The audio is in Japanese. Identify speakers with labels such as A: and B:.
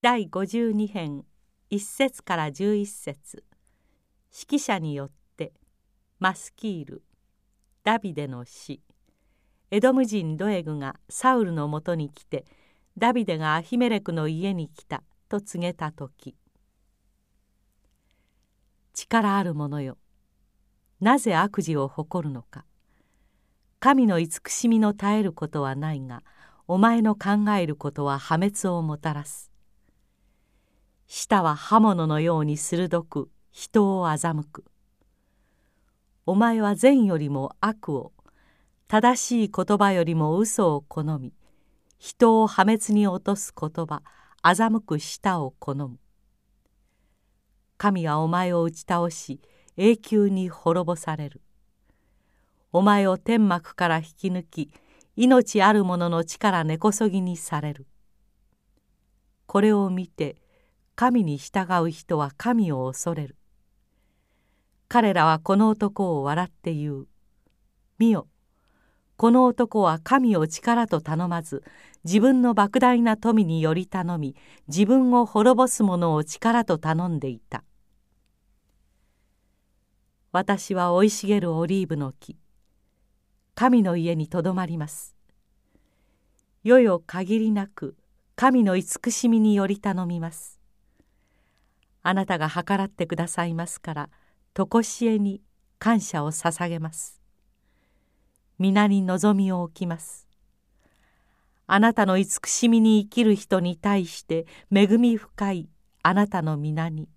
A: 第52編1節から11節。指揮者によってマスキールダビデの死。エドム人ドエグがサウルのもとに来てダビデがアヒメレクの家に来たと告げた時。力ある者よ。なぜ悪事を誇るのか。神の慈しみの絶えることはないがお前の考えることは破滅をもたらす。舌は刃物のように鋭く人を欺く。お前は善よりも悪を正しい言葉よりも嘘を好み人を破滅に落とす言葉欺く舌を好む。神はお前を打ち倒し永久に滅ぼされる。お前を天幕から引き抜き命ある者の力根こそぎにされる。これを見て神に従う人は神を恐れる。彼らはこの男を笑って言う。見よ。この男は神を力と頼まず自分の莫大な富により頼み自分を滅ぼす者を力と頼んでいた。私は生い茂るオリーブの木神の家にとどまります。世よ限りなく神の慈しみにより頼みます。あなたが計らってくださいますから常しえに感謝を捧げます。皆に望みを置きます。あなたの慈しみに生きる人に対して恵み深いあなたの皆に。